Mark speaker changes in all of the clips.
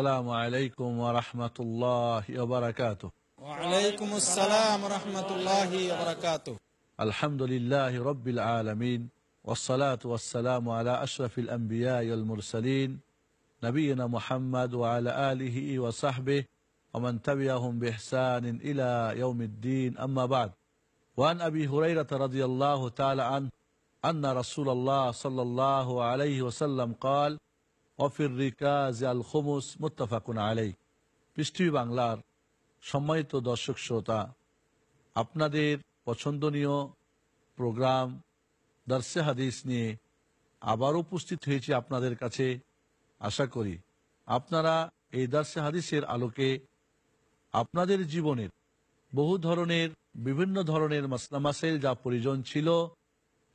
Speaker 1: السلام عليكم ورحمة الله وبركاته.
Speaker 2: وعليكم السلام ورحمة الله وبركاته.
Speaker 1: الحمد لله رب العالمين والصلاة والسلام على أشرف الأنبياء والمرسلين نبينا محمد وعلى آله وصحبه ومن تبعهم بإحسان إلى يوم الدين. أما بعد وعن أبي هريرة رضي الله تعالى عنه أن رسول الله صلى الله عليه وسلم قال অফির বাংলার সম্মানিত দর্শক শ্রোতা, আপনাদের পছন্দনীয় প্রোগ্রাম, দর্শে হাদিস নিয়ে আবার উপস্থিত হয়েছি আপনাদের কাছে। আশা করি আপনারা এই দর্শে হাদিসের আলোকে আপনাদের জীবনের বহু ধরনের, বিভিন্ন ধরনের মাসলামাসের যা প্রয়োজন ছিল,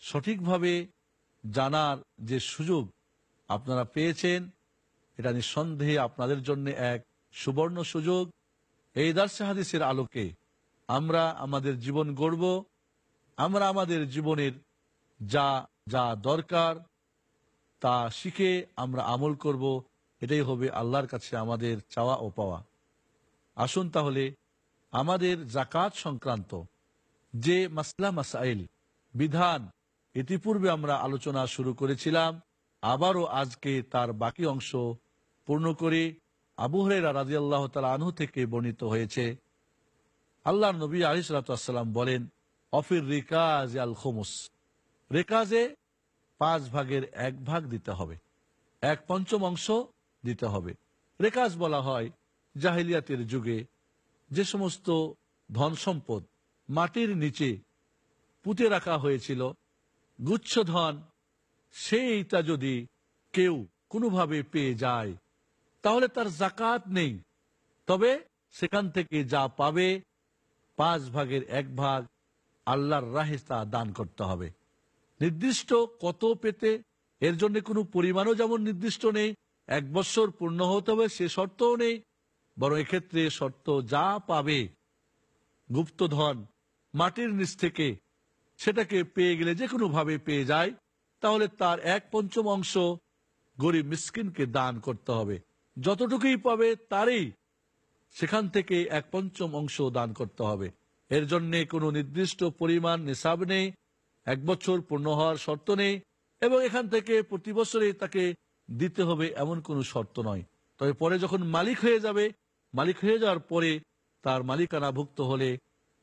Speaker 1: সঠিকভাবে জানার যে সুযোগ আপনারা পেয়েছেন। এটা নিঃসন্দেহে আপনাদের জন্য এক সুবর্ণ সুযোগ। এই দার্সে হাদিসের আলোকে আমরা আমাদের জীবন গড়ব, আমরা আমাদের জীবনের যা যা দরকার, তা শিখে আমরা আমল করব। এটাই হবে আল্লাহর কাছে আমাদের চাওয়া ও পাওয়া। আসুন তাহলে আমাদের জাকাত সংক্রান্ত যে মাসলা, মাসাইল, বিধান ইতিপূর্বে আমরা আলোচনা শুরু করেছিলাম আবারও আজকে তার বাকি অংশ পূর্ণ করে আবু হরেরা রাজি আল্লাহ তালা আনহু থেকে বর্ণিত হয়েছে। আল্লাহ নবী আলিসাল্লাম বলেন, অফির রিকাজ আল খোমুস। রেকাজে পাঁচ ভাগের এক ভাগ দিতে হবে, এক পঞ্চম অংশ দিতে হবে। রেকাজ বলা হয় জাহিলিয়াতের যুগে যে সমস্ত ধন সম্পদ মাটির নিচে পুঁতে রাখা হয়েছিল, গুচ্ছ ধন সেইটা যদি কেউ কোনোভাবে পেয়ে যায়, তাহলে তার জাকাত নেই। তবে সেখান থেকে যা পাবে, পাঁচ ভাগের এক ভাগ আল্লাহর রাহে তা দান করতে হবে। নির্দিষ্ট কত পেতে, এর জন্য কোনো পরিমাণও যেমন নির্দিষ্ট নেই, এক বছর পূর্ণ হতে হবে সে শর্তও নেই, বরং এক্ষেত্রে শর্ত যা পাবে, গুপ্তধন মাটির নিচ থেকে সেটাকে পেয়ে গেলে যে কোনো ভাবে পেয়ে যায় তাহলে তার এক পঞ্চম অংশ গরিব মিসকিনকে দান করতে হবে। যতটুকুই পাবে তারই সেখান থেকে এক পঞ্চম অংশ দান করতে হবে। এর জন্য কোনো নির্দিষ্ট পরিমাণ নিসাব নেই, এক বছর পূর্ণ হওয়ার শর্ত নেই, এবং এখান থেকে প্রতি বছরে তাকে দিতে হবে এমন কোনো শর্ত নয়। তবে পরে যখন মালিক হয়ে যাবে, মালিক হয়ে যাওয়ার পরে তার মালিকানাভুক্ত হলে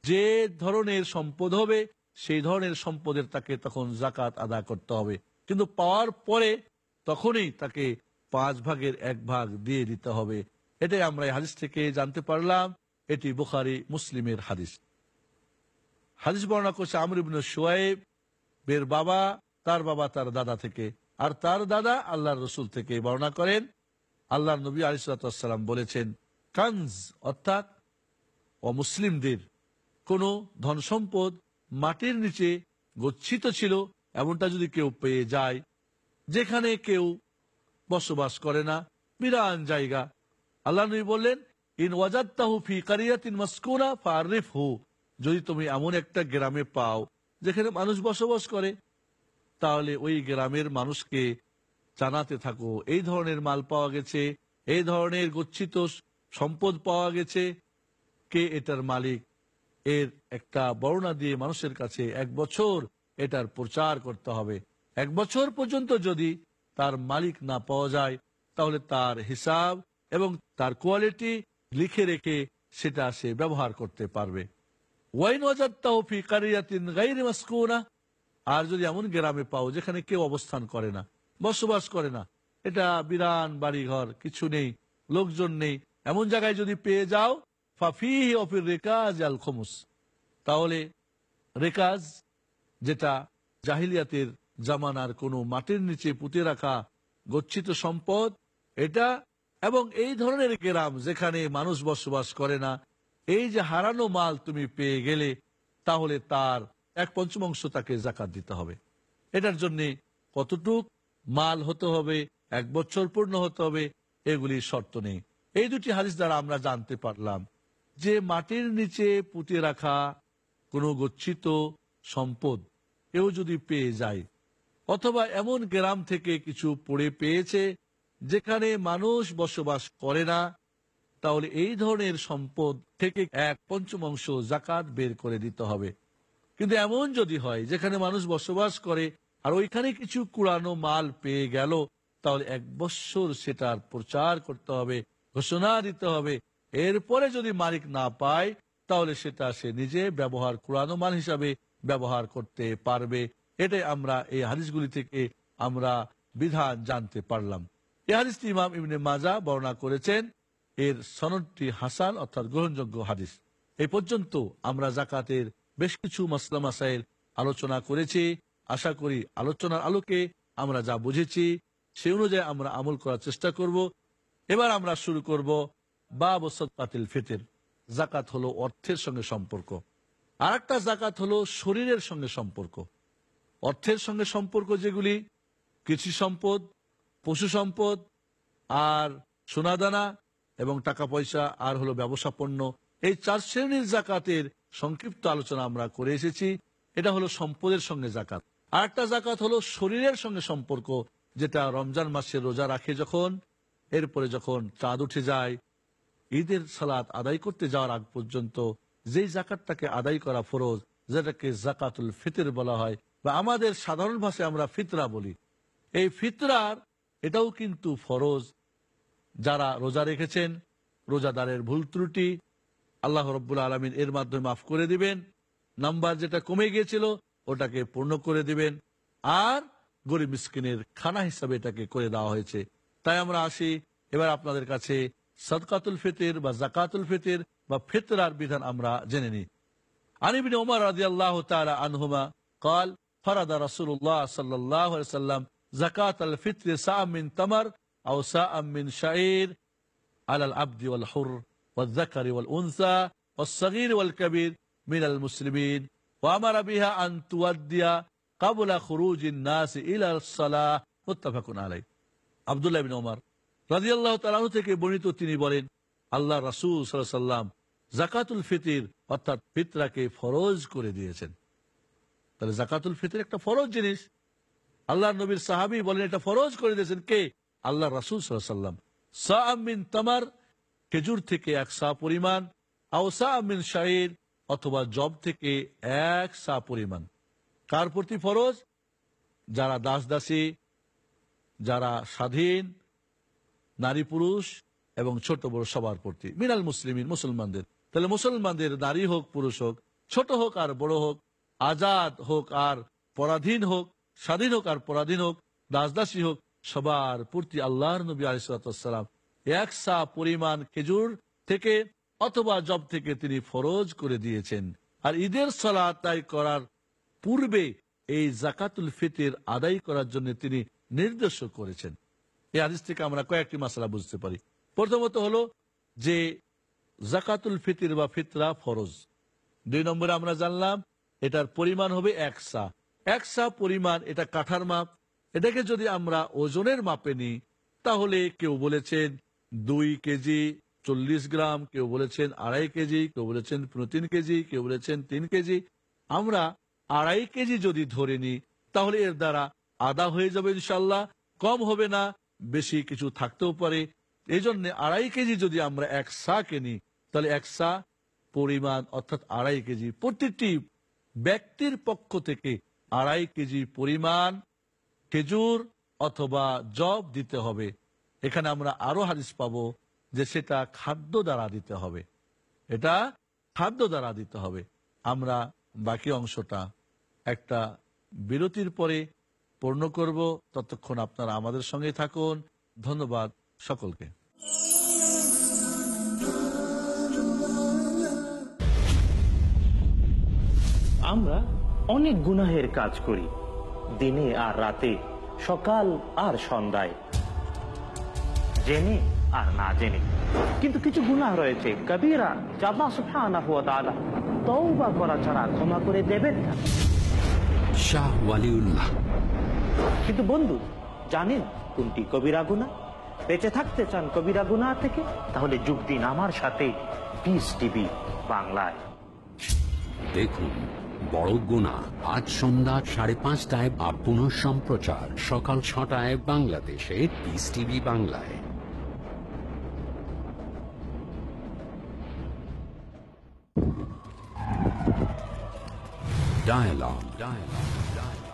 Speaker 1: যে ধরনের সম্পদ হবে সেই ধরনের সম্পদের তাকে তখন জাকাত আদা করতে হবে। কিন্তু পাওয়ার পরে তখনই তাকে পাঁচ ভাগের এক ভাগ দিয়ে দিতে হবে। এটাই আমরা এই হাদিস থেকে জানতে পারলাম। এটি বুখারি, মুসলিমের হাদিস। হাদিস বর্ণনা করছে আমর ইবনে সোয়েব বের বাবা, তার বাবা, তার দাদা থেকে। আর তার দাদা আল্লাহর রসুল থেকে বর্ণনা করেন। আল্লাহ নবী আলিসাল্লাম বলেছেন, কানজ অর্থাৎ অমুসলিমদের কোনো ধন সম্পদ মাটির নিচে গচ্ছিত ছিল এমনটা যদি কেউ পেয়ে যায়, যেখানে কেউ বসবাস করে না, বিরান জায়গা। আল্লাহ নবী বললেন, ইন ওয়াজাত্তাহু ফি কারিয়াতিন মাসকুনা ফারিফ যদি তুমি এমন একটা গ্রামে পাও, যেখানে মানুষ বসবাস করে, তাহলে ওই গ্রামের মানুষকে জানাতে থাকো, এই ধরনের মাল পাওয়া গেছে, এই ধরনের গচ্ছিত সম্পদ পাওয়া গেছে, কে এটার মালিক? এর একটা বর্ণনা দিয়ে মানুষের কাছে এক বছর এটার প্রচার করতে হবে। এক বছর পর্যন্ত যদি তার মালিক না পাওয়া যায়, তাহলে তার হিসাব এবং তার কোয়ালিটি লিখে রেখে সেটা সে ব্যবহার করতে পারবে। ওয়াইন আর যদি এমন গ্রামে পাও যেখানে কেউ অবস্থান করে না, বসবাস করে না, এটা বিরান বাড়িঘর, কিছু নেই, লোকজন নেই, এমন জায়গায় যদি পেয়ে যাও তাহলে রেকাজ, যেটা জাহিলিয়াতের জামানার কোনো মাটির নিচে পুঁতে রাখা গচ্ছিত সম্পদ, এটা এবং এই ধরনের গ্রাম যেখানে মানুষ বসবাস করে না, এই যে হারানো মাল তুমি পেয়ে গেলে, তাহলে তার এক পঞ্চমাংশ তাকে জাকাত দিতে হবে। এটার জন্যে কতটুক মাল হতে হবে, এক বছর পূর্ণ হতে হবে এগুলি শর্ত নেই। এই দুটি হাদিস দ্বারা আমরা জানতে পারলাম যে মাটির নিচে পুঁতে রাখা কোনো গচ্ছিত সম্পদ কেউ যদি পেয়ে যায়, অথবা এমন গ্রাম থেকে কিছু পড়ে পেয়েছে যেখানে মানুষ বসবাস করে না, তাহলে এই ধরনের সম্পদ থেকে এক পঞ্চমাংশ জাকাত বের করে দিতে হবে। কিন্তু এমন যদি হয়, যেখানে মানুষ বসবাস করে আর ওইখানে কিছু কুড়ানো মাল পেয়ে গেল, তাহলে এক বৎসর সেটার প্রচার করতে হবে, ঘোষণা দিতে হবে এরপরে যদি মালিক না পায়, তাহলে সেটা সে নিজে ব্যবহার কুড়ানো মাল হিসাবে ব্যবহার করতে পারবে। এটাই আমরা এই হাদিসগুলি থেকে আমরা বিধান জানতে পারলাম। এই হাদিসটি ইমাম ইবনে মাজা বর্ণনা করেছেন, এর সনদটি হাসান অর্থাৎ গ্রহণযোগ্য হাদিস। এই পর্যন্ত আমরা জাকাতের বেশ কিছু মাসলা মাসাইল আলোচনা করেছি। আশা করি আলোচনার আলোকে আমরা যা বুঝেছি, সে অনুযায়ী আমরা আমল করার চেষ্টা করব। এবার আমরা শুরু করব বা পাতিল ফিতের। জাকাত হলো অর্থের সঙ্গে সম্পর্ক। আর একটা জাকাত হলো শরীরের সঙ্গে সম্পর্ক। অর্থের সঙ্গে সম্পর্ক যেগুলি, কৃষি সম্পদ, পশু সম্পদ, আর সোনাদানা এবং টাকা পয়সা আর হলো ব্যবসা পণ্য। এই চার শ্রেণির জাকাতের সংক্ষিপ্ত আলোচনা আমরা করে এসেছি। এটা হলো সম্পদের সঙ্গে জাকাত আর একটা জাকাত হলো শরীরের সঙ্গে সম্পর্ক, যেটা রমজান মাসে রোজা রাখে যখন, এরপরে যখন চাঁদ উঠে যায় ঈদের সালাত আদায় করতে যাওয়ার আগ পর্যন্ত যেই জাকাতটাকে আদায় করা ফরজ, যেটাকে জাকাতুল ফিতর বলা হয়, বা আমাদের সাধারণ ভাষায় আমরা ফিতরা বলি, এই ফিতরার এটাও কিন্তু ফরজ। যারা রোজা রেখেছেন, রোজাদারের ভুল ত্রুটি, আল্লাহ রব্বুল আলমিন এর মাধ্যমে মাফ করে দিবেন, নাম্বার যেটা কমে গিয়েছিল, ওটাকে পূর্ণ করে দিবেন, আর গরিব মিসকিনের খানা হিসাবে এটাকে করে দেওয়া হয়েছে। তাই আমরা আসি, এবার আপনাদের কাছে সদকাতুল ফিতির বা জাকাতুল ফিতির বা ফিতরার বিধান আমরা জেনে নিই عن ابن عمر رضي الله تعالى عنهما قال فرض رسول الله صلى الله عليه وسلم زكاة الفطر ساء من تمر أو ساء من شعير على العبد والحر والذكر والأنثى والصغير والكبير من المسلمين وأمر بها أن تودي قبل خروج الناس إلى الصلاة متفق عليه عبد الله بن عمر রাজি আল্লাহ তালাহ থেকে বর্ণিত তিনি বলেন, আল্লাহ রাসুল সাল্লাম জাকাতুল ফিতির অর্থাৎ ফিতরাকে ফরজ করে দিয়েছেন। তাহলে জাকাতুল ফিতির একটা ফরজ জিনিস। আল্লাহ নবীর সাহাবি বলেন, এটা ফরজ করে দিয়েছেন কে? আল্লাহ রাসুল সাল্লাম সামিন তামার, খেজুর থেকে এক সা পরিমাণ, আও সামিন শাহির অথবা জব থেকে এক সা পরিমাণ। কার প্রতি ফরজ? যারা দাস দাসী যারা স্বাধীন নারী পুরুষ এবং ছোট বড় সবার প্রতি। মিনাল মুসলিমিন, মুসলমানদের। তাহলে মুসলমানদের নারী হোক, পুরুষ হোক, ছোট হোক আর বড় হোক, আজাদ হোক আর পরাধীন হোক, স্বাধীন হোক আর পরাধীন হোক, দাসদাসী হোক, সবার প্রতি আল্লাহর নবী আলিসাল্লাম একসা পরিমাণ খেজুর থেকে অথবা জব থেকে তিনি ফরজ করে দিয়েছেন। আর ঈদের সলা তাই করার পূর্বে এই জাকাতুল ফিতির আদায় করার জন্য তিনি নির্দেশ করেছেন। এই হাদিস থেকে আমরা কয়েকটি মশলা বুঝতে পারি। প্রথমত হলো যে জাকাতুল ফিতির বা ফিতরা ফরজ। দুই নম্বরে আমরা জানলাম এটার পরিমাণ হবে একসা একসা পরিমাণ এটা কাঠার মাপ। এটাকে যদি আমরা ওজনের মাপে নিই, তাহলে কেউ বলেছেন দুই কেজি চল্লিশ গ্রাম, কেউ বলেছেন আড়াই কেজি, কেউ বলেছেন পনেরো তিন কেজি, কেউ বলেছেন তিন কেজি। আমরা আড়াই কেজি যদি ধরে নিই, তাহলে এর দ্বারা আদা হয়ে যাবে ইনশাল্লাহ কম হবে না বেশি কিছু থাকতেও পারে। এই জন্য আড়াই কেজি যদি আমরা এক সা কিনি, তাহলে এক সা পরিমাণ, অর্থাৎ আড়াই কেজি প্রতিটি ব্যক্তির পক্ষ থেকে আড়াই কেজি পরিমাণ খেজুর অথবা জব দিতে হবে। এখানে আমরা আরও হাদিস পাবো যে সেটা খাদ্য দ্বারা দিতে হবে। এটা খাদ্য দ্বারা দিতে হবে। আমরা বাকি অংশটা একটা বিরতির পরে পূর্ণ করব। ততক্ষণ আপনারা আমাদের সঙ্গে থাকুন। ধন্যবাদ সকলকে।
Speaker 3: আমরা অনেক গুনাহের কাজ করি দিনে আর রাতে সকাল আর সন্ধ্যায় জেনে আর না জেনে। কিন্তু কিছু গুনাহ রয়েছে। কবিরা জাল্লা সুবহানাহু ওয়া তাআলা তওবা করা ছাড়া ক্ষমা করে দেবেন না।
Speaker 4: শাহ ওয়ালিউল্লাহ।
Speaker 3: কিন্তু বন্ধু, জানেন কোনটি কবিরা গুনাহ বেঁচে থাকতে চান কবিরা গুনাহ থেকে, তাহলে যোগ দিন আমার সাথে পিস টিভি বাংলায়
Speaker 4: দেখুন, বড় গুণা, আজ সন্ধ্যা সাড়ে পাঁচটায় বা পুনঃ সম্প্রচার সকাল ছটায় বাংলাদেশে পিস টিভি বাংলায় Dialogue. Dialogue.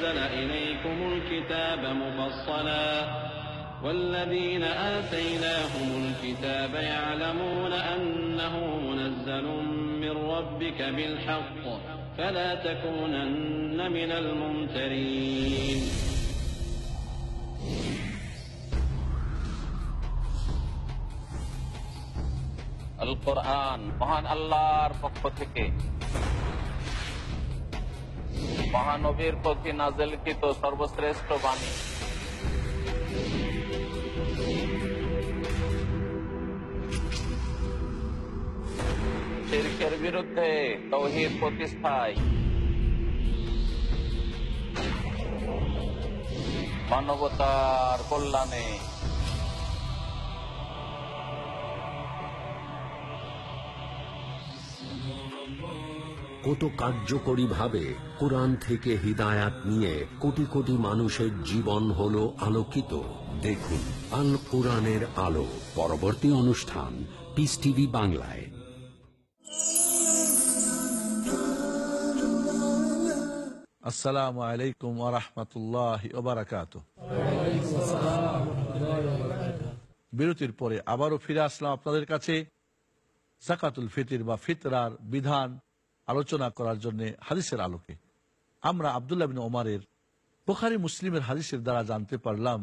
Speaker 5: أنزل إليكم الكتاب مفصلا والذين آتيناهم الكتاب يعلمون أنه منزل من ربك بالحق فلا تكونن من الممترين
Speaker 6: আল কোরআন মহান আল্লাহর পক্ষ থেকে মহানবীর প্রতি নাজেলকৃত সর্বশ্রেষ্ঠ বাণী। শিরকের বিরুদ্ধে তৌহিদ প্রতিষ্ঠায়। মানবতার কল্যাণে
Speaker 4: কত কার্যকরী ভাবে কোরআন থেকে হিদায়াত নিয়ে কোটি কোটি মানুষের জীবন হলো আলোকিত। দেখুন, আল কোরআনের আলো। পরবর্তী অনুষ্ঠান পিস টিভি বাংলায়।
Speaker 1: আসসালামু আলাইকুম আরহামতুল্লাহ ওবরাকাত বিরতির পরে আবারও ফিরে আসলাম আপনাদের কাছে। জাকাতুল ফিতির বা ফিতরার বিধান। আলোচনা করার জন্য হাদিসের আলোকে। আমরা আবদুল্লাহ বিন ওমারের বোখারি মুসলিমের হাদিসের দ্বারা জানতে পারলাম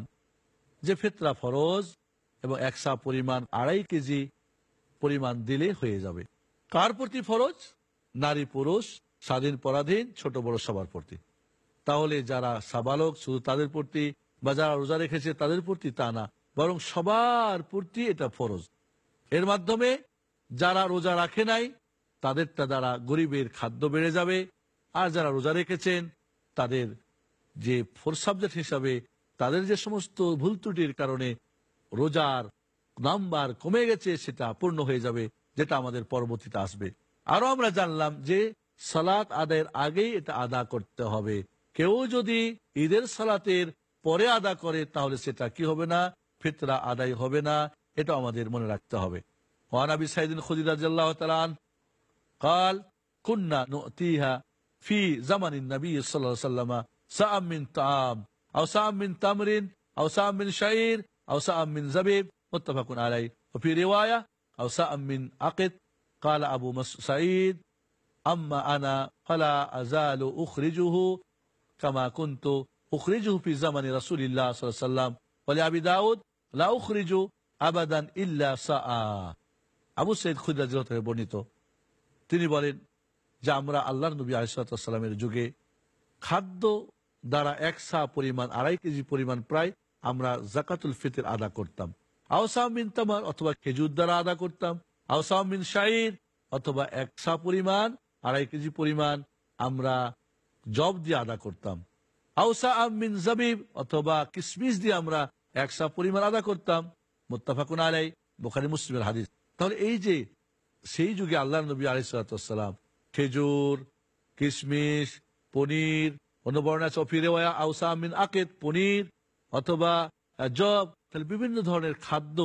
Speaker 1: যে ফিতরা ফরজ এবং একসা পরিমাণ আড়াই কেজি পরিমাণ দিলে হয়ে যাবে। কার প্রতি ফরজ? নারী পুরুষ, স্বাধীন পরাধীন, ছোট বড় সবার প্রতি। তাহলে যারা সাবালক শুধু তাদের প্রতি বা যারা রোজা রেখেছে তাদের প্রতি তা না, বরং সবার প্রতি এটা ফরজ। এর মাধ্যমে যারা রোজা রাখে নাই তাদেরটা দ্বারা গরিবের খাদ্য বেড়ে যাবে। আর যারা রোজা রেখেছেন, তাদের যে ফোর সাবজেক্ট হিসাবে তাদের যে সমস্ত ভুল ত্রুটির কারণে রোজার নাম্বার কমে গেছে, সেটা পূর্ণ হয়ে যাবে, যেটা আমাদের পরবর্তীতে আসবে। আরও আমরা জানলাম যে সালাত আদায়ের আগেই এটা আদা করতে হবে। কেউ যদি ঈদের সালাতের পরে আদা করে, তাহলে সেটা কি হবে না? ফিতরা আদায় হবে না এটা আমাদের মনে রাখতে হবে। ওয়ানাবি সাইদিন খুদির রাজিয়াল্লাহ তালান قال كنا نؤتيها في زمن النبي صلى الله عليه وسلم ساء من طعام أو ساء من تمر أو ساء من شعير أو ساء من زبيب متفق عليه وفي رواية أو ساء من عقد قال أبو مس- سعيد أما أنا فلا أزال أخرجه كما كنت أخرجه في زمن رسول الله صلى الله عليه وسلم ولأبي داود لا أخرج أبدا إلا ساء আবু সৈয়দ খুদ্া বর্ণিত তিনি বলেন যে আমরা আল্লাহ নবী আলিসাল্লামের যুগে খাদ্য দ্বারা একসা পরিমাণ, আড়াই কেজি পরিমাণ প্রায় আমরা জাকাতুল ফিতর আদা করতাম। আওসামিন তামার অথবা খেজুর দ্বারা আদা করতাম। আওসামিন শাইর অথবা একসা পরিমাণ, আড়াই কেজি পরিমাণ আমরা জব দিয়ে আদা করতাম। আউসা আমিন জাবিব অথবা কিসমিস দিয়ে আমরা একসা পরিমাণ আদা করতাম। মোত্তাফাকুন আলাই বোখারি, মুসলিমের হাদিস। তাহলে এই যে সেই যুগে আল্লাহ নবী আলিসাল্লাম খেজুর, কিশমিশ, পনির অনুবর্ণা চফিরে আউসা আমিন আকেত পনির অথবা জব, তাহলে বিভিন্ন ধরনের খাদ্য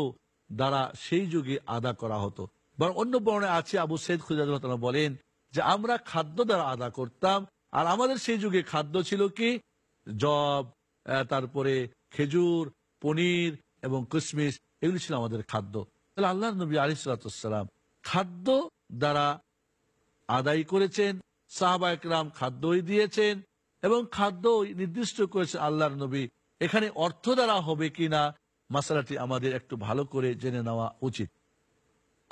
Speaker 1: দ্বারা সেই যুগে আদা করা হতো। বরং অন্য বর্ণে আছে, আবু সৈদ খুজাদ বলেন যে, আমরা খাদ্য দ্বারা আদা করতাম, আর আমাদের সেই যুগে খাদ্য ছিল কি? জব তারপরে খেজুর, পনির এবং কিশমিশ, এগুলি ছিল আমাদের খাদ্য। তাহলে আল্লাহ নবী আলিসালাম খাদ্য দ্বারা আদায় করেছেন সাহাবা একরাম খাদ্যই দিয়েছেন এবং খাদ্য নির্দিষ্ট করেছে আল্লাহর নবী। এখানে অর্থ দ্বারা হবে কিনা মশালাটি আমাদের একটু ভালো করে জেনে নেওয়া উচিত।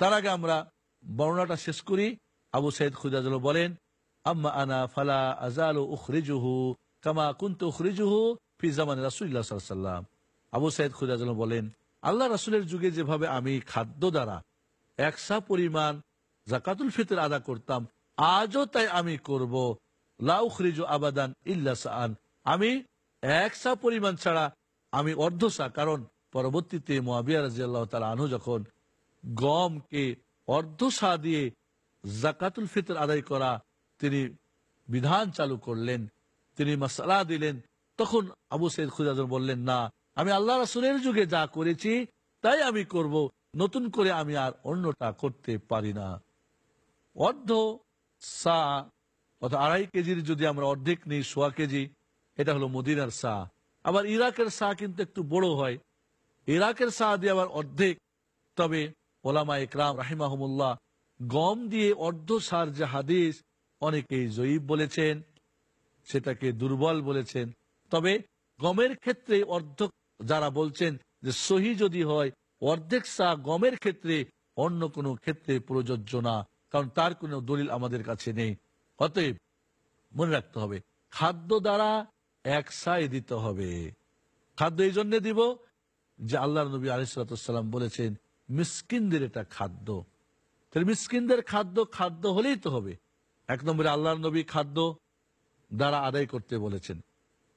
Speaker 1: তার আগে আমরা বর্ণনাটা শেষ করি। আবু সাইদ খুদাজল বলেন, আম্মা আনা ফালা আজাল উখরিজুহু কামা কুন্ত উখরিজুহু ফি জামান রাসুল্লাহ সাল্লাম আবু সাইদ খুদাজল বলেন, আল্লাহ রাসুলের যুগে যেভাবে আমি খাদ্য দ্বারা একসা পরিমাণ জাকাতুল ফিতর আদা করতাম। আজও তাই আমি করব। লাউখরিজু আবাদান ইল্লা সাআন। আমি একসা পরিমাণ ছাড়া আমি অর্ধসা। কারণ পরবর্তীতে মোয়াবিয়া রাজিয়াল্লাহ তালা আনহু যখন গমকে অর্ধসা দিয়ে জাকাতুল ফিতর আদায় করা তিনি বিধান চালু করলেন, তিনি মাসালা দিলেন, তখন আবু সৈয়দ খুদাজন বললেন, না, আমি আল্লাহ রাসুলের যুগে যা করেছি, তাই আমি করব। নতুন করে আমি আর অন্যটা করতে পারি না। অর্ধ সা, অর্থাৎ আড়াই কেজির যদি আমরা অর্ধেক নিই, সোয়া কেজি, এটা হলো মদিনার সা। আবার ইরাকের সা কিন্তু একটু বড় হয়। ইরাকের সা দিয়ে আবার অর্ধেক। তবে ওলামা ইকরাম রাহিমাহমুল্লাহ গম দিয়ে অর্ধ সার যে হাদিস অনেকেই জয়ীব বলেছেন, সেটাকে দুর্বল বলেছেন। তবে গমের ক্ষেত্রে অর্ধ, যারা বলছেন যে সহি যদি হয় অর্ধেক সা গমের ক্ষেত্রে অন্য কোনো ক্ষেত্রে প্রযোজ্য না, কারণ তার কোনো দলিল আমাদের কাছে নেই। অতএব মনে রাখতে হবে, খাদ্য দ্বারা এক সাই দিতে হবে। খাদ্য এই জন্য দিব যে আল্লাহ নবী আলিসাল্লাম বলেছেন, মিসকিনদের এটা খাদ্য। তাহলে মিসকিনদের খাদ্য খাদ্য হলেই তো হবে। এক নম্বরে আল্লাহ নবী খাদ্য দ্বারা আদায় করতে বলেছেন।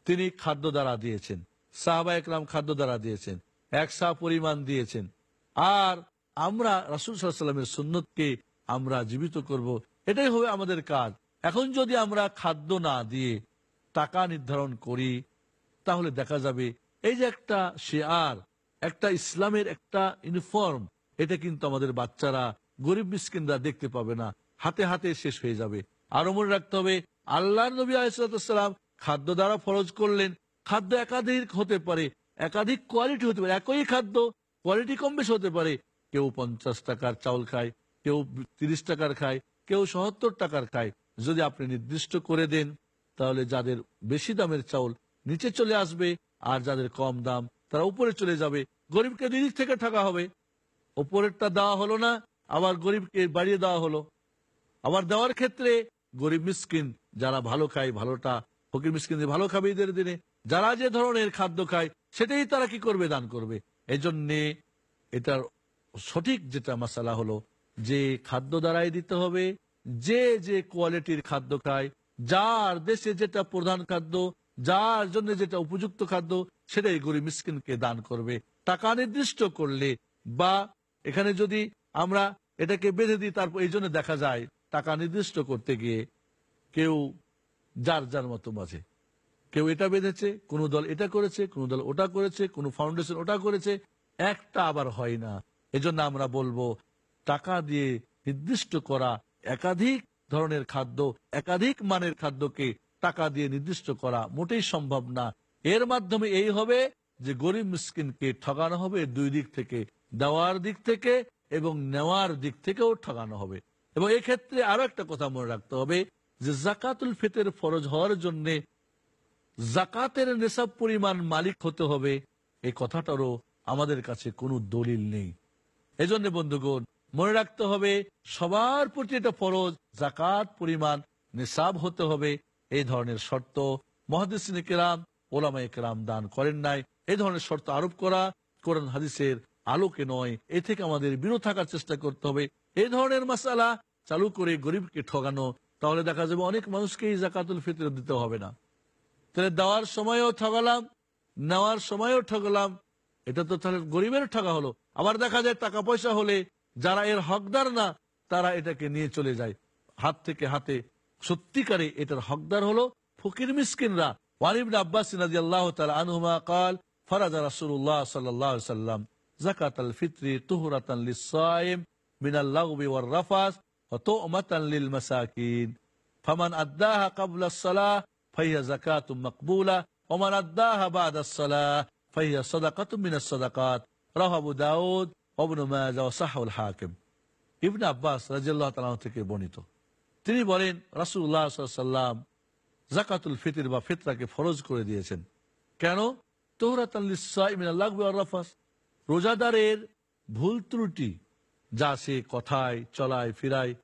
Speaker 1: তিনি খাদ্য দ্বারা দিয়েছেন। সাহাবা একরাম খাদ্য দ্বারা দিয়েছেন। এক সা পরিমাণ দিয়েছেন। আর আমরা রাসুল সাল্লামের সুন্নতকে আমরা জীবিত করব। এটাই হবে আমাদের কাজ। এখন যদি আমরা খাদ্য না দিয়ে টাকা নির্ধারণ করি, তাহলে দেখা যাবে এই যে একটা শেয়ার, একটা ইসলামের একটা ইউনিফর্ম, এটা কিন্তু আমাদের বাচ্চারা, গরিব মিসকিনরা দেখতে পাবে না। হাতে হাতে শেষ হয়ে যাবে। আরও মনে রাখতে হবে আল্লাহ নবী আলাইসালাম খাদ্য দ্বারা ফরজ করলেন। খাদ্য একাধিক হতে পারে একাধিক কোয়ালিটি হতে পারে, একই খাদ্য, কোয়ালিটি কম বেশি হতে পারে। কেউ পঞ্চাশ টাকার চাউল খায়, কেউ তিরিশ টাকার খায়, কেউ সত্তর টাকার খায়। যদি আপনি নির্দিষ্ট করে দেন, তাহলে যাদের বেশি দামের চাউল নিচে চলে আসবে আর যাদের কম দাম, তারা উপরে চলে যাবে। গরিবকে দুই দিক থেকে ঠকা হবে। ওপরেরটা দেওয়া হলো না, আবার গরিবকে বাড়িয়ে দেওয়া হলো। আবার দেওয়ার ক্ষেত্রে গরিব মিসকিন, যারা ভালো খায় ভালোটা, ফকির মিসকিন ভালো খাবে ঈদের দিনে, যারা যে ধরনের খাদ্য খায় সেটাই তারা কি করবে? দান করবে। এই জন্যে এটার সঠিক যেটা মশালা হলো, যে খাদ্য দ্বারাই দিতে হবে, যে যে কোয়ালিটির খাদ্য খায়, যার দেশে যেটা প্রধান খাদ্য, যার জন্য যেটা উপযুক্ত খাদ্য, সেটাই গরিব মিসকিনকে দান করবে। টাকা নির্দিষ্ট করলে বা এখানে যদি আমরা এটাকে বেঁধে দিই, তারপর এই জন্য দেখা যায়, টাকা নির্দিষ্ট করতে গিয়ে কেউ যার যার মতো মাঝে কেউ এটা বেঁধেছে, কোন দল এটা করেছে, কোন দল ওটা করেছে, কোন ফাউন্ডেশন ওটা করেছে, একটা আবার হয় না। এজন্য আমরা বলব, টাকা দিয়ে নির্দিষ্ট করা একাধিক ধরনের খাদ্য, একাধিক মানের খাদ্যকে টাকা দিয়ে নির্দিষ্ট করা মোটেই সম্ভব না। এর মাধ্যমে এই হবে যে গরিব মিসকিনকে ঠগানো হবে দুই দিক থেকে, দেওয়ার দিক থেকে এবং নেওয়ার দিক থেকেও ঠগানো হবে। এবং এক্ষেত্রে আরও একটা কথা মনে রাখতে হবে যে জাকাতুল ফিতের ফরজ হওয়ার জন্য জাকাতের নেশাব পরিমাণ মালিক হতে হবে এই কথাটারও আমাদের কাছে কোনো দলিল নেই। এজন্য বন্ধুগণ, মনে রাখতে হবে, সবার প্রতি এটা ফরজ, জাকাত পরিমাণ নিসাব হতে হবে, এই ধরনের শর্ত মহাদিসিন কেরাম ওলামা কেরাম দান করেন নাই। এই ধরনের শর্ত আরোপ করা কোরআন হাদিসের আলোকে নয়, এ থেকে আমাদের বিরত থাকার চেষ্টা করতে হবে। এই ধরনের মশালা চালু করে গরিবকে ঠগানো, তাহলে দেখা যাবে অনেক মানুষকে এই জাকাতুল ফিতর দিতে হবে না। তাহলে দেওয়ার সময়ও ঠগালাম, নেওয়ার সময়ও ঠগলাম। এটা তো তাহলে গরিবের ঠগা হলো। আবার দেখা যায় টাকা পয়সা হলে যারা এর হকদার না, তারা এটাকে নিয়ে চলে যায়। হাত থেকে হাতে সত্যিকারে এটার হকদার হলো ফকির মিসকিনরা। ওয়ালিবন আব্বাস আল্লাহ আনহুমা কাল, ফরাজা সাল্লাল্লাহু সাল্লাম ফাইয়া মকবুলা ফাইয়া মিনাস দাউদ অবনু ইবনে থেকে তিনি বলেন রাসুল্লাহ সাল্লাম জাকাতুল ফিতির বা ফিতরাকে ফরজ করে দিয়েছেন। কেন? তোহরাতাস রোজাদারের ভুল ত্রুটি, যা সে কথায়, চলায়, ফিরায়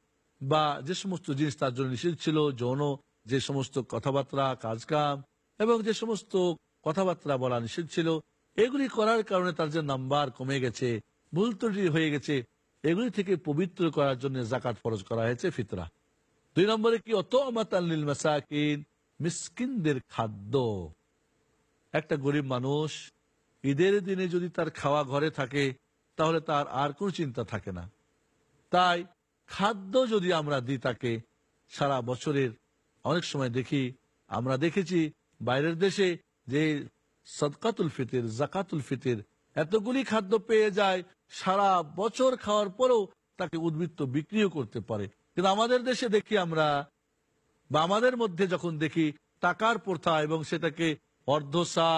Speaker 1: বা যে সমস্ত জিনিস তার জন্য নিষেধ ছিল, যৌন যে সমস্ত কথাবার্তা, কাজকাম এবং যে সমস্ত কথাবার্তা বলা নিষেধ ছিল, এগুলি করার কারণে তার যে নাম্বার কমে গেছে ভুল ত্রুটি হয়ে গেছে, এগুলি থেকে পবিত্র করার জন্য জাকাত ফরজ করা হয়েছে, ফিতরা। দুই নম্বরে কি অত মাসাকিন, মিসকিনদের খাদ্য। একটা গরিব মানুষ, ঈদের দিনে যদি তার খাওয়া ঘরে থাকে, তাহলে তার আর কোনো চিন্তা থাকে না। তাই খাদ্য যদি আমরা দিই তাকে, সারা বছরের অনেক সময় দেখি, আমরা দেখেছি বাইরের দেশে যে সদকাতুল ফিতির, জাকাতুল ফিতির এতগুলি খাদ্য পেয়ে যায়, সারা বছর খাওয়ার পরেও তাকে উদ্বৃত্ত বিক্রিও করতে পারে। কিন্তু আমাদের দেশে দেখি আমরা, বা আমাদের মধ্যে যখন দেখি টাকার প্রথা এবং সেটাকে অর্ধসা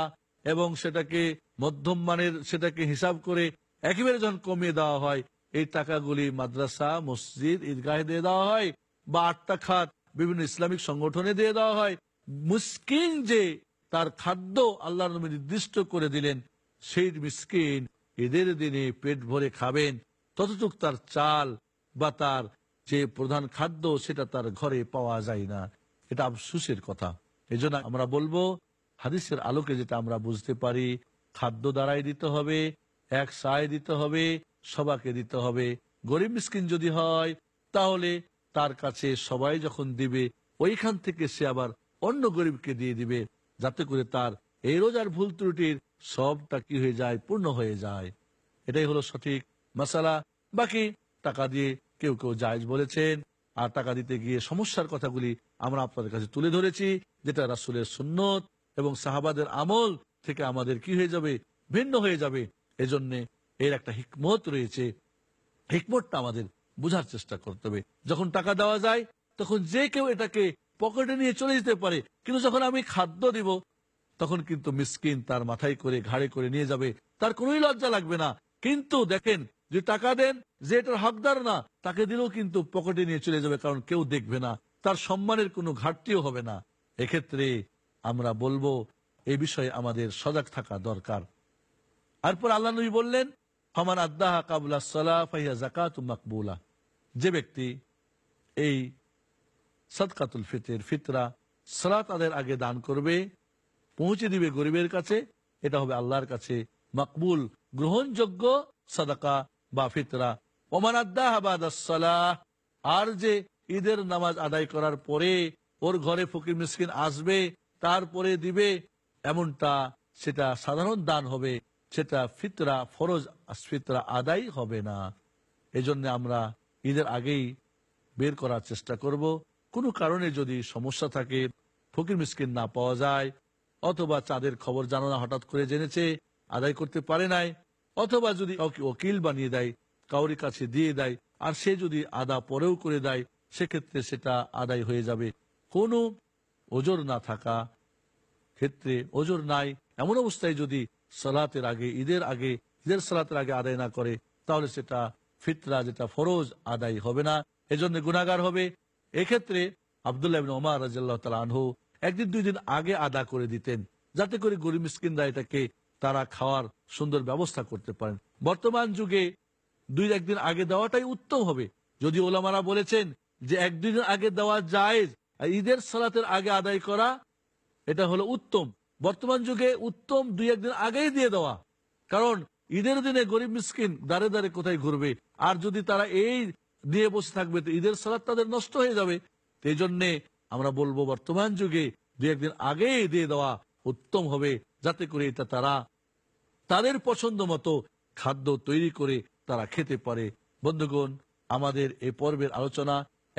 Speaker 1: এবং সেটাকে মধ্যম মানের, সেটাকে হিসাব করে একেবারে যখন কমিয়ে দেওয়া হয়, এই টাকাগুলি মাদ্রাসা, মসজিদ, ঈদগাহে দিয়ে দেওয়া হয় বা আটটা খাত বিভিন্ন ইসলামিক সংগঠনে দিয়ে দেওয়া হয়। মুসকিন যে তার খাদ্য আল্লাহ নবী নির্দিষ্ট করে দিলেন, সেই মিসকিন ঈদের দিনে পেট ভরে খাবেন। ততটুক তার চাল বা তার যে প্রধান খাদ্য, সেটা তার ঘরে পাওয়া যায় না। এটা আফসুসের কথা। এই আমরা বলব, হাদিসের আলোকে যেটা আমরা বুঝতে পারি, খাদ্য দ্বারাই দিতে হবে, এক সায় দিতে হবে সবাকে দিতে হবে। গরিব মিসকিন যদি হয়, তাহলে তার কাছে সবাই যখন দিবে, ওইখান থেকে সে আবার অন্য গরিবকে দিয়ে দিবে, যাতে করে তার এই রোজার ভুল ত্রুটির সবটা কি হয়ে যায়, পূর্ণ হয়ে যায়। এটাই হলো সঠিক মশালা বাকি টাকা দিয়ে কেউ কেউ জায়জ বলেছেন, আর টাকা দিতে গিয়ে সমস্যার কথাগুলি আমরা আপনাদের কাছে তুলে ধরেছি, যেটা রাসুলের সুন্নত এবং সাহাবাদের আমল থেকে আমাদের কি হয়ে যাবে, ভিন্ন হয়ে যাবে। এজন্যে এর একটা হিকমত রয়েছে। হিকমতটা আমাদের বোঝার চেষ্টা করতে হবে। যখন টাকা দেওয়া যায়, তখন যে কেউ এটাকে পকেটে নিয়ে চলে যেতে পারে। কিন্তু যখন আমি খাদ্য দিব, তখন কিন্তু মিসকিন তার মাথায় করে ঘাড়ে করে নিয়ে যাবে। তার কোনোই লজ্জা লাগবে না। কিন্তু দেখেন, যে টাকা দেন, যে এটার হকদার না, তাকে দিলেও কিন্তু পকেটে নিয়ে চলে যাবে, কারণ কেউ দেখবে না। তার সম্মানের কোনো ঘাটতিও হবে না। এক্ষেত্রে আমরা বলব, এ বিষয়ে আমাদের সজাগ থাকা দরকার। এরপর আল্লাহ নবী বললেন ফমান আদাহা কাবুলা সালাহ ফাইয়া জাকাত মাকবুলা। যে ব্যক্তি এই সদকাতুল ফিতের, ফিতরা, সালাত আদের আগে দান করবে, পৌঁছে দিবে গরিবের কাছে, এটা হবে আল্লাহর কাছে মকবুল, গ্রহণযোগ্য সাদাকা বা ফিতরা। ওমান আদাহ আর যে ঈদের নামাজ আদায় করার পরে ওর ঘরে ফকির মিসকিন আসবে, তারপরে দিবে, এমনটা সেটা সাধারণ দান হবে। সেটা ফিতরা, ফরজ ফিতরা আদায় হবে না। এজন্য আমরা ঈদের আগেই বের করার চেষ্টা করব। কোনো কারণে যদি সমস্যা থাকে, ফকির মিসকিন না পাওয়া যায়, অথবা চাঁদের খবর জানো না হঠাৎ করে জেনেছে, আদায় করতে পারে নাই, অথবা যদি ওকিল বানিয়ে দেয় কাউরি কাছে দিয়ে দেয়, আর সে যদি আদা পরেও করে দেয়, সেক্ষেত্রে সেটা আদায় হয়ে যাবে। কোনো ওজোর না থাকা ক্ষেত্রে ওজোর নাই। এমন অবস্থায় যদি সালাতের আগে, ঈদের আগে, ঈদের সালাতের আগে আদায় না করে, তাহলে সেটা ফিতরা, যেটা ফরজ, আদায় হবে না। এজন্য গুণাগার হবে। এক্ষেত্রে আবদুল্লাহ ওমার রাজিয়াল্লাহ তালা আনহু একদিন, দুই দিন আগে আদা করে দিতেন, যাতে করে গরিব মিসকিনরা এটাকে তারা খাওয়ার সুন্দর ব্যবস্থা করতে পারেন। বর্তমান যুগে দুই, একদিন আগে দেওয়াটাই উত্তম হবে। যদি ওলামারা বলেছেন যে এক, দুই দিন আগে দেওয়া যায় ঈদের সালাতের আগে আদায় করা, এটা হলো উত্তম। বর্তমান যুগে উত্তম দুই একদিন আগেই দিয়ে দেওয়া। কারণ ঈদের দিনে গরিব মিসকিন দাঁড়ে দাঁড়ে কোথায় ঘুরবে? আর যদি তারা এই দিয়ে বসে থাকবে, তো ঈদের সালাদ তাদের নষ্ট হয়ে যাবে। এই জন্যে আমরা বলব, বর্তমান যুগে দুই একদিন আগেই দিয়ে দেওয়া উত্তম হবে, যাতে করে এটা তারা তাদের পছন্দ মতো খাদ্য তৈরি করে তারা খেতে পারে। বন্ধুগণ, আমাদের এই পর্বের আলোচনা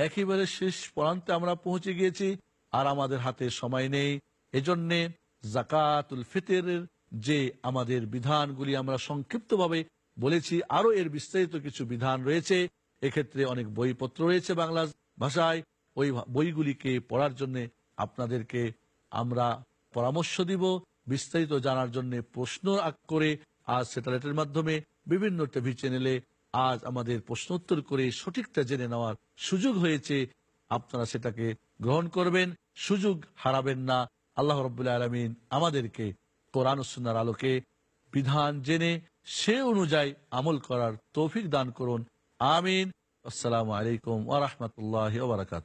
Speaker 1: একেবারে শেষ প্রান্তে আমরা পৌঁছে গিয়েছি, আর আমাদের হাতে সময় নেই। এজন্যে জাকাতুল ফিতরের যে আমাদের বিধানগুলি আমরা সংক্ষিপ্তভাবে বলেছি আরও এর বিস্তারিত কিছু বিধান রয়েছে। এক্ষেত্রে অনেক বইপত্র রয়েছে বাংলা ভাষায়। ওই বইগুলিকে পড়ার জন্য আপনাদেরকে আমরা পরামর্শ দিব। বিস্তারিত জানার জন্য প্রশ্ন করে আজ স্যাটেলাইটের মাধ্যমে বিভিন্ন টিভি চ্যানেলে আজ আমাদের প্রশ্ন উত্তর করে সঠিকটা জেনে নেওয়ার সুযোগ হয়েছে। আপনারা সেটাকে গ্রহণ করবেন। সুযোগ হারাবেন না। আল্লাহ রবুল্লা আলমিন আমাদেরকে কোরআন সুন্নার আলোকে বিধান জেনে সে অনুযায়ী আমল করার তৌফিক দান করুন। আমিন। আসসালামু আলাইকুম ওরহমতুল্লাহ ওবরাকাত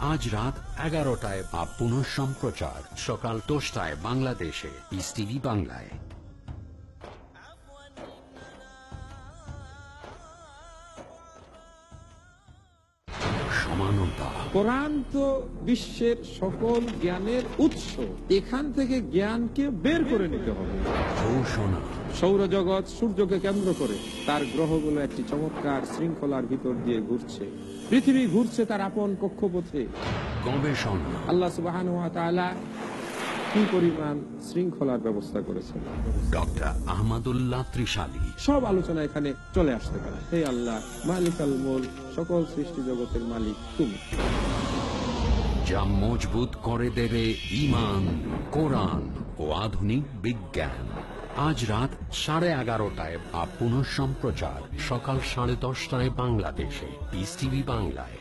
Speaker 4: আজ রাত এগারোটায় বা পুনঃ সম্প্রচার। সকাল দশটায় বাংলাদেশে। পিস টিভি বাংলায়। সমানতা।
Speaker 2: কোরআন তো বিশ্বের সকল জ্ঞানের উৎস। এখান থেকে জ্ঞানকে বের করে নিতে হবে।
Speaker 4: ঘোষণা।
Speaker 2: সৌরজগৎ সূর্যকে কেন্দ্র করে তার গ্রহগুলো একটি চমৎকার শৃঙ্খলার ভিতর দিয়ে ঘুরছে। পৃথিবী ঘুরছে তার আপন কক্ষপথে।
Speaker 4: গবেষণা।
Speaker 2: আল্লাহ সুবাহ কি পরিমাণ শৃঙ্খলার ব্যবস্থা করেছেন।
Speaker 4: ডক্টর আহমদুল্লাহ ত্রিশালী।
Speaker 2: সব আলোচনা এখানে চলে আসতে পারে। হে আল্লাহ মালিক আল মোল সকল সৃষ্টি জগতের মালিক তুমি।
Speaker 4: যা মজবুত করে দেবে ইমান কোরআন ও আধুনিক বিজ্ঞান। আজ রাত সাড়ে এগারোটায় আপ পুনঃ সম্প্রচার সকাল সাড়ে দশটায় বাংলাদেশে। বিস টিভি বাংলায়।